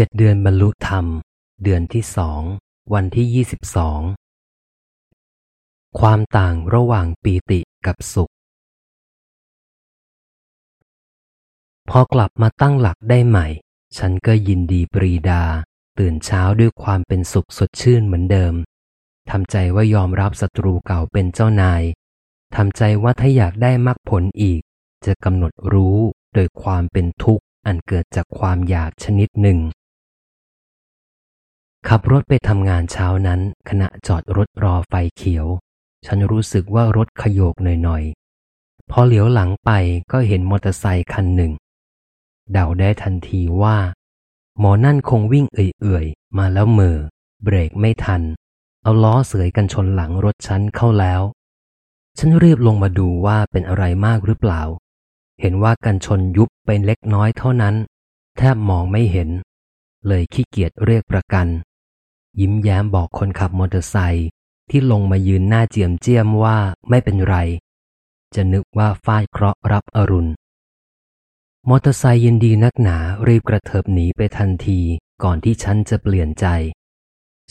เจ็ดเดือนบรรลุธรรม เดือนที่สอง วันที่ยี่สิบสอง ความต่างระหว่างปีติกับสุข พอกลับมาตั้งหลักได้ใหม่ ฉันก็ยินดีปรีดา ตื่นเช้าด้วยความเป็นสุขสดชื่นเหมือนเดิม ทำใจว่ายอมรับศัตรูเก่าเป็นเจ้านาย ทำใจว่าถ้าอยากได้มรรคผลอีก จะกำหนดรู้โดยความเป็นทุกข์อันเกิดจากความอยากชนิดหนึ่ง ขับรถไปทำงานเช้านั้น ขณะจอดรถรอไฟเขียว ฉันรู้สึกว่ารถขยโยกหน่อยๆ พอเหลียวหลังไปก็เห็นมอเตอร์ไซค์คันหนึ่ง เดาได้ทันทีว่า หมอนั่นคงวิ่งเอื่อยๆ มาแล้วเมอเบรกไม่ทัน เอาล้อเสยกันชนหลังรถฉันเข้าแล้ว ฉันรีบลงมาดูว่าเป็นอะไรมากหรือเปล่า เห็นว่ากันชนยุบเป็นเล็กน้อยเท่านั้น แทบมองไม่เห็น เลยขี้เกียจเรียกประกัน ยิ้มแย้มบอกคนขับมอเตอร์ไซค์ที่ลงมายืนหน้าเจียมเจียมว่าไม่เป็นไร จะนึกว่าฟาดเคราะห์รับอรุณ มอเตอร์ไซค์ยินดีนักหนารีบกระเถิบหนีไปทันทีก่อนที่ฉันจะเปลี่ยนใจ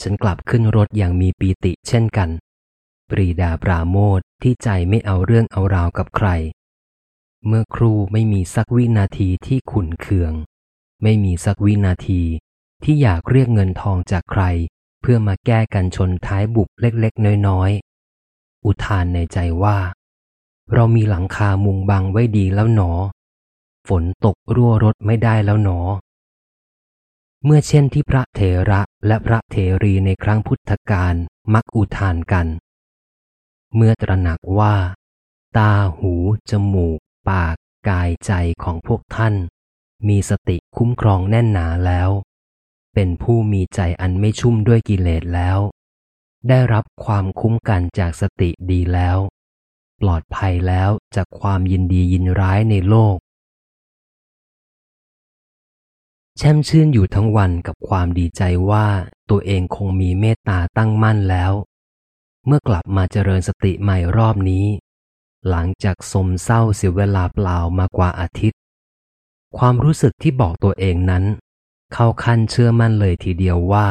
ฉันกลับขึ้นรถอย่างมีปีติเช่นกัน ปรีดาปราโมทที่ใจไม่เอาเรื่องเอาราวกับใคร เมื่อครูไม่มีสักวินาทีที่ขุนเคือง ไม่มีสักวินาทีที่อยากเรียกเงินทองจากใคร พื่อมาแก้กันชนท้ายบุบเล็กๆ น้อยๆ อุทานในใจว่า เรามีหลังคามุงบังไว้ดีแล้วหนอ ฝนตกรั่วรถไม่ได้แล้วหนอ เมื่อเช่นที่พระเถระและพระเถรีในครั้งพุทธกาลมักอุทานกัน เมื่อตระหนักว่า ตาหู จมูก ปาก กายใจของพวกท่าน มีสติคุ้มครองแน่นหนาแล้ว เป็นผู้มีใจอันไม่ชุ่มด้วยกิเลสแล้ว ได้รับความคุ้มกันจากสติดีแล้ว ปลอดภัยแล้วจากความยินดียินร้ายในโลก แช่มชื่นอยู่ทั้งวันกับความดีใจว่าตัวเองคงมีเมตตาตั้งมั่นแล้ว เมื่อกลับมาเจริญสติใหม่รอบนี้ หลังจากสมเศร้าเสียเวลาเปล่ามากว่าอาทิตย์ ความรู้สึกที่บอกตัวเองนั้น เข้าขั้นเชื่อมั่นเลยทีเดียวว่า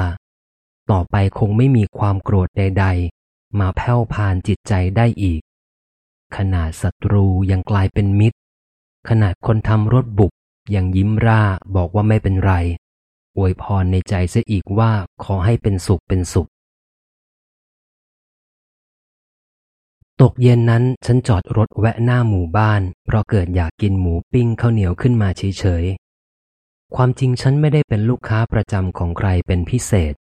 ต่อไปคงไม่มีความโกรธใด ๆ มาแผ่วพานจิตใจได้อีก ขนาดศัตรูยังกลายเป็นมิตร ขนาดคนทำรถบุกยังยิ้มร่าบอกว่าไม่เป็นไร อวยพรในใจเสียอีกว่าขอให้เป็นสุขเป็นสุข ตกเย็นนั้นฉันจอดรถแวะหน้าหมู่บ้าน เพราะเกิดอยากกินหมูปิ้งข้าวเหนียวขึ้นมาเฉย ความจริงฉันไม่ได้เป็นลูกค้าประจำของใครเป็นพิเศษ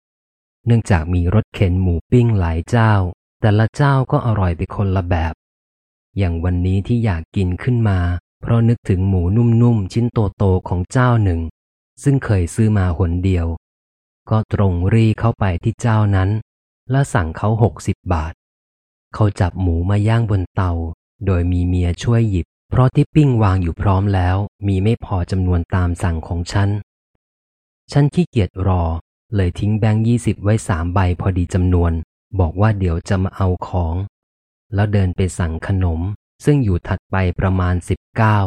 เนื่องจากมีรถเข็นหมูปิ้งหลายเจ้า แต่ละเจ้าก็อร่อยไปคนละแบบ อย่างวันนี้ที่อยากกินขึ้นมา เพราะนึกถึงหมูนุ่มๆชิ้นโตๆของเจ้าหนึ่ง ซึ่งเคยซื้อมาหนเดียว ก็ตรงรีเข้าไปที่เจ้านั้น และสั่งเขาหกสิบบาท เขาจับหมูมาย่างบนเตา โดยมีเมียช่วยหยิบ เพราะที่ปิ้งวางอยู่พร้อมแล้วมีไม่พอจำนวนตามสั่งของฉัน ฉันขี้เกียจรอ เลยทิ้งแบงค์ยี่สิบไว้สามใบพอดีจำนวน บอกว่าเดี๋ยวจะมาเอาของ แล้วเดินไปสั่งขนม ซึ่งอยู่ถัดไปประมาณสิบเก้า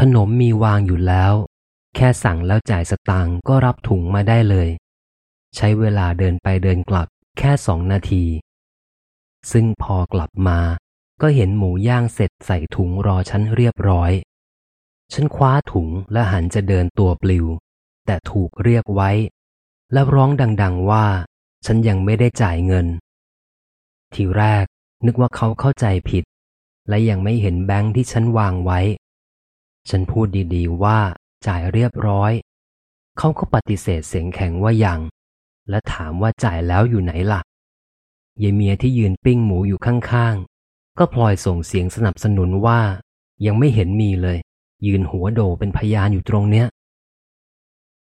ขนมมีวางอยู่แล้ว แค่สั่งแล้วจ่ายสตางค์ก็รับถุงมาได้เลย ใช้เวลาเดินไปเดินกลับแค่สองนาที ซึ่งพอกลับมา ก็เห็นหมูย่างเสร็จใส่ถุงรอฉันเรียบร้อย ฉันคว้าถุงและหันจะเดินตัวปลิว แต่ถูกเรียกไว้ แล้วร้องดังๆว่า ฉันยังไม่ได้จ่ายเงิน ทีแรกนึกว่าเขาเข้าใจผิด และยังไม่เห็นแบงค์ที่ฉันวางไว้ ฉันพูดดีๆว่าจ่ายเรียบร้อย เขาก็ปฏิเสธเสียงแข็งว่ายัง และถามว่าจ่ายแล้วอยู่ไหนล่ะยายเมียที่ยืนปิ้งหมูอยู่ข้างๆ ก็พลอยส่งเสียงสนับสนุนว่า ยังไม่เห็นมีเลย ยืนหัวโดเป็นพยานอยู่ตรงเนี้ย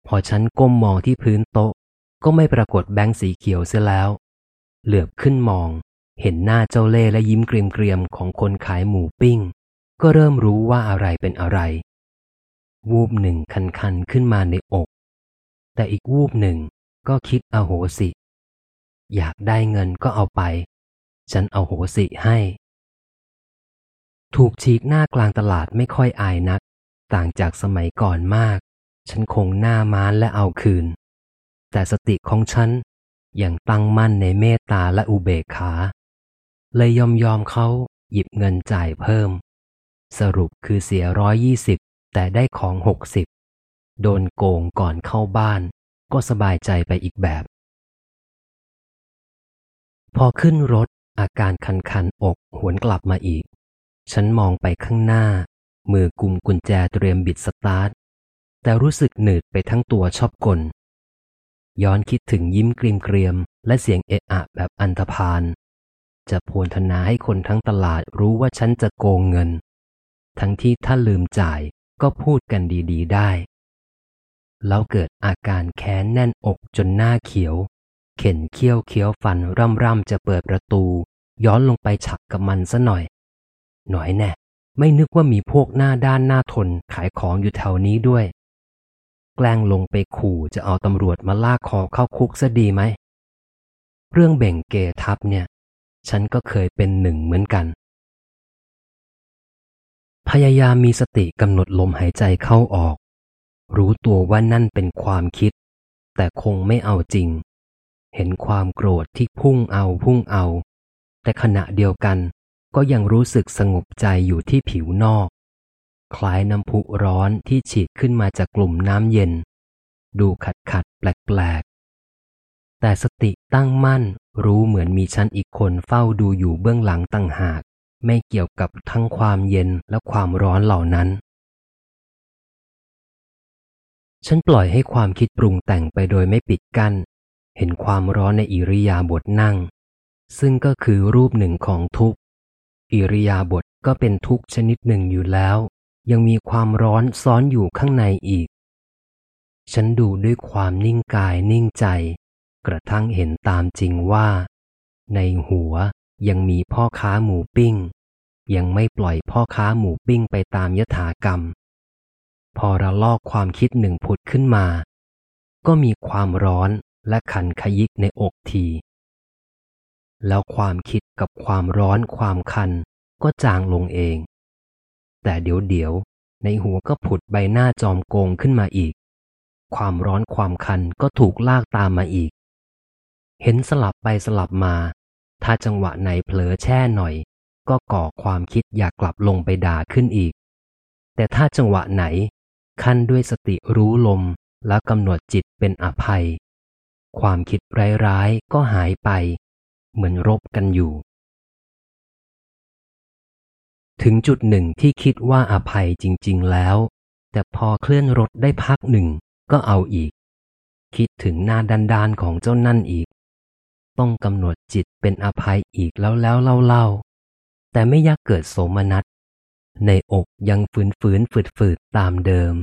พอฉันก้มมองที่พื้นโต๊ะ ก็ไม่ปรากฏแบงค์สีเขียวเสียแล้ว เหลือบขึ้นมอง เห็นหน้าเจ้าเล่และยิ้มเกรียมๆของคนขายหมูปิ้ง ก็เริ่มรู้ว่าอะไรเป็นอะไร วูบหนึ่งคันๆขึ้นมาในอก แต่อีกวูบหนึ่งก็คิดอโหสิ อยากได้เงินก็เอาไป ฉันเอาโหสิให้ ถูกฉีกหน้ากลางตลาดไม่ค่อยอายนัก ต่างจากสมัยก่อนมาก ฉันคงหน้ามานและเอาคืน แต่สติของฉันยังตั้งมั่นในเมตตาและอุเบกขา เลยยอมยอมเขาหยิบเงินจ่ายเพิ่ม สรุปคือเสียร้อยยี่สิบแต่ได้ของหกสิบโดนโกงก่อนเข้าบ้าน ก็สบายใจไปอีกแบบ พอขึ้นรถอาการคันคันอกหวนกลับมาอีก ฉันมองไปข้างหน้า มือกุมกุญแจเตรียมบิดสตาร์ท แต่รู้สึกหนืดไปทั้งตัวชอบกล ย้อนคิดถึงยิ้มเกรียมเกรียม และเสียงเอะอะแบบอันธพาล จะพวนธนาให้คนทั้งตลาดรู้ว่าฉันจะโกงเงิน ทั้งที่ถ้าลืมจ่ายก็พูดกันดีๆ ได้ แล้วเกิดอาการแค้นแน่นอกจนหน้าเขียว เข็นเคี้ยวเคี้ยวฟันร่ำร่ำจะเปิดประตู ย้อนลงไปฉักกับมันซะหน่อย หน่อยแน่ ไม่นึกว่ามีพวกหน้าด้านหน้าทนขายของอยู่แถวนี้ด้วย แกล้งลงไปขู่จะเอาตำรวจมาลากคอเข้าคุกซะดีไหม เรื่องเบ่งเกทับเนี่ย ฉันก็เคยเป็นหนึ่งเหมือนกัน พยายามมีสติกำหนดลมหายใจเข้าออก รู้ตัวว่านั่นเป็นความคิด แต่คงไม่เอาจริง เห็นความโกรธที่พุ่งเอาพุ่งเอา แต่ขณะเดียวกัน ก็ยังรู้สึกสงบใจอยู่ที่ผิวนอก คล้ายน้ำพุร้อนที่ฉีดขึ้นมาจากกลุ่มน้ำเย็น ดูขัดขัดแปลกแปลกแต่สติตั้งมั่นรู้เหมือนมีฉันอีกคนเฝ้าดูอยู่เบื้องหลังตั้งหาก ไม่เกี่ยวกับทั้งความเย็นและความร้อนเหล่านั้น ฉันปล่อยให้ความคิดปรุงแต่งไปโดยไม่ปิดกัน้น เห็นความร้อนในอิริยาบถนั่ง ซึ่งก็คือรูปหนึ่งของทุกข์ อิริยาบถก็เป็นทุกข์ชนิดหนึ่งอยู่แล้ว ยังมีความร้อนซ้อนอยู่ข้างในอีก ฉันดูด้วยความนิ่งกายนิ่งใจ กระทั่งเห็นตามจริงว่า ในหัวยังมีพ่อค้าหมูปิ้ง ยังไม่ปล่อยพ่อค้าหมูปิ้งไปตามยถากรรม พอระลอกความคิดหนึ่งผุดขึ้นมา ก็มีความร้อนและขันขยิกในอกที แล้วความคิดกับความร้อนความคัน ก็จางลงเอง แต่เดี๋ยวเดี๋ยวในหัวก็ผุดใบหน้าจอมโกงขึ้นมาอีก ความร้อนความคันก็ถูกลากตามมาอีก เห็นสลับไปสลับมา ถ้าจังหวะไหนเผลอแช่หน่อย ก็ก่อความคิดอยากกลับลงไปด่าขึ้นอีก แต่ถ้าจังหวะไหน ขั้นด้วยสติรู้ลมแล้วกำหนดจิตเป็นอภัย ความคิดร้ายๆก็หายไป เหมือนรบกันอยู่ ถึงจุดหนึ่งที่คิดว่าอภัยจริง ๆ แล้ว แต่พอเคลื่อนรถได้พักหนึ่งก็เอาอีก คิดถึงหน้าดันๆของเจ้านั่นอีก ต้องกำหนดจิตเป็นอภัยอีกแล้วแล้วเล่าเล่าแต่ไม่ยากเกิดโสมนัสในอกยังฝืนฝืนฝืดฝืดตามเดิม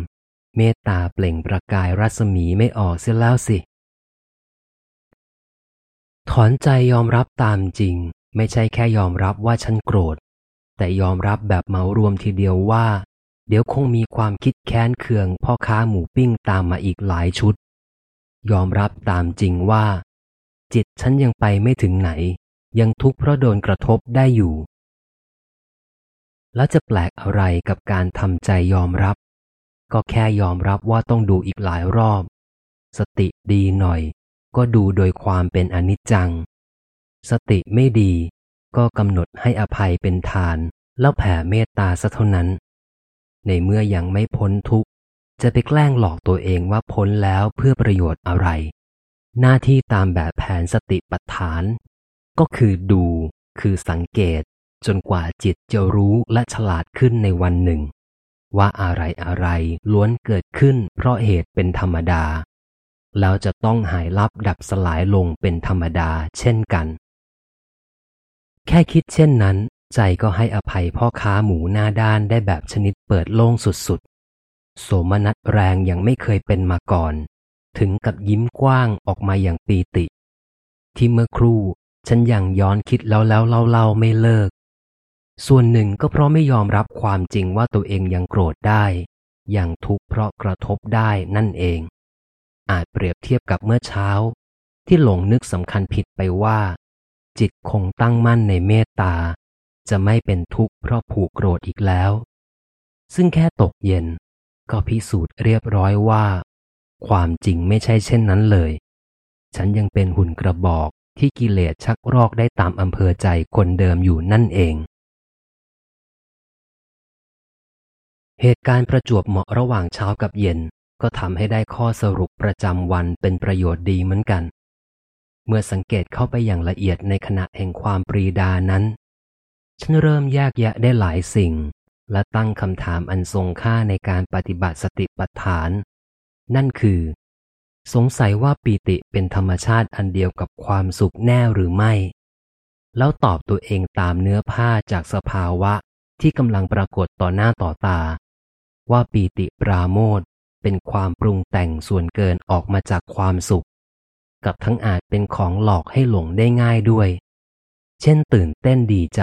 เมตตาเปล่งประกายรัศมีไม่ออกเสียแล้วสิ ถอนใจยอมรับตามจริง ไม่ใช่แค่ยอมรับว่าฉันโกรธ แต่ยอมรับแบบเหมารวมทีเดียวว่า เดี๋ยวคงมีความคิดแค้นเคืองพ่อค้าหมูปิ้งตามมาอีกหลายชุด ยอมรับตามจริงว่า จิตฉันยังไปไม่ถึงไหน ยังทุกข์เพราะโดนกระทบได้อยู่ แล้วจะแปลกอะไรกับการทำใจยอมรับ ก็แค่ยอมรับว่าต้องดูอีกหลายรอบ สติดีหน่อย ก็ดูโดยความเป็นอนิจจัง สติไม่ดี ก็กำหนดให้อภัยเป็นทาน แล้วแผ่เมตตาซะเท่านั้น ในเมื่อยังไม่พ้นทุกข์จะไปแกล้งหลอกตัวเองว่าพ้นแล้วเพื่อประโยชน์อะไร หน้าที่ตามแบบแผนสติปัฏฐาน ก็คือดู คือสังเกต จนกว่าจิตจะรู้และฉลาดขึ้นในวันหนึ่ง ว่าอะไรอะไรล้วนเกิดขึ้นเพราะเหตุเป็นธรรมดา แล้วจะต้องหายลับดับสลายลงเป็นธรรมดาเช่นกัน แค่คิดเช่นนั้น ใจก็ให้อภัยพ่อค้าหมูหน้าด้านได้แบบชนิดเปิดโล่งสุดๆ โสมนัสแรงอย่างไม่เคยเป็นมาก่อน ถึงกับยิ้มกว้างออกมาอย่างปีติ ที่เมื่อครู่ฉันยังย้อนคิดแล้วแล้วเล่าเล่าไม่เลิก ส่วนหนึ่งก็เพราะไม่ยอมรับความจริงว่าตัวเองยังโกรธได้ ยังทุกข์เพราะกระทบได้นั่นเอง อาจเปรียบเทียบกับเมื่อเช้า ที่หลงนึกสำคัญผิดไปว่า จิตคงตั้งมั่นในเมตตา จะไม่เป็นทุกข์เพราะผูกโกรธอีกแล้ว ซึ่งแค่ตกเย็น ก็พิสูจน์เรียบร้อยว่า ความจริงไม่ใช่เช่นนั้นเลย ฉันยังเป็นหุ่นกระบอกที่กิเลสชักรอกได้ตามอำเภอใจคนเดิมอยู่นั่นเอง เหตุการณ์ประจวบเหมาะระหว่างเช้ากับเย็น ก็ทำให้ได้ข้อสรุปประจำวันเป็นประโยชน์ดีเหมือนกัน เมื่อสังเกตเข้าไปอย่างละเอียดในขณะแห่งความปรีดานั้น ฉันเริ่มแยกแยะได้หลายสิ่ง และตั้งคำถามอันทรงค่าในการปฏิบัติสติปัฏฐาน นั่นคือ สงสัยว่าปีติเป็นธรรมชาติอันเดียวกับความสุขแน่หรือไม่ แล้วตอบตัวเองตามเนื้อผ้าจากสภาวะที่กำลังปรากฏต่อหน้าต่อตา ว่าปีติปราโมท เป็นความปรุงแต่งส่วนเกินออกมาจากความสุข กับทั้งอาจเป็นของหลอกให้หลงได้ง่ายด้วย เช่นตื่นเต้นดีใจ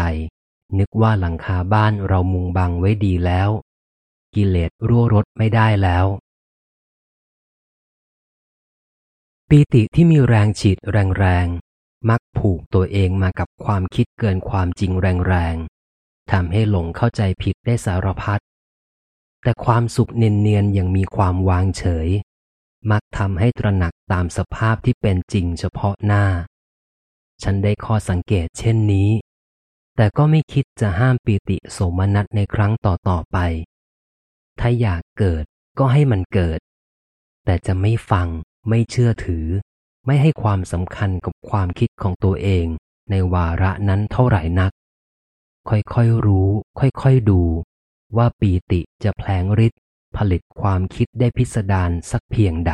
นึกว่าหลังคาบ้านเรามุงบังไว้ดีแล้ว กิเลสรั่วรถไม่ได้แล้ว ปีติที่มีแรงฉีดแรงๆ มักผูกตัวเองมากับความคิดเกินความจริงแรงๆทำให้หลงเข้าใจผิดได้สารพัด แต่ความสุขเนียนๆยังมีความวางเฉย มักทำให้ตระหนักตามสภาพที่เป็นจริงเฉพาะหน้า ฉันได้ข้อสังเกตเช่นนี้ แต่ก็ไม่คิดจะห้ามปีติโสมนัสในครั้งต่อๆไป ถ้าอยากเกิดก็ให้มันเกิด แต่จะไม่ฟัง ไม่เชื่อถือ ไม่ให้ความสำคัญกับความคิดของตัวเองในวาระนั้นเท่าไหร่นัก ค่อยๆรู้ ค่อยๆดู ว่าปีติจะแผลงฤทธิ์ผลิตความคิดได้พิสดารสักเพียงใด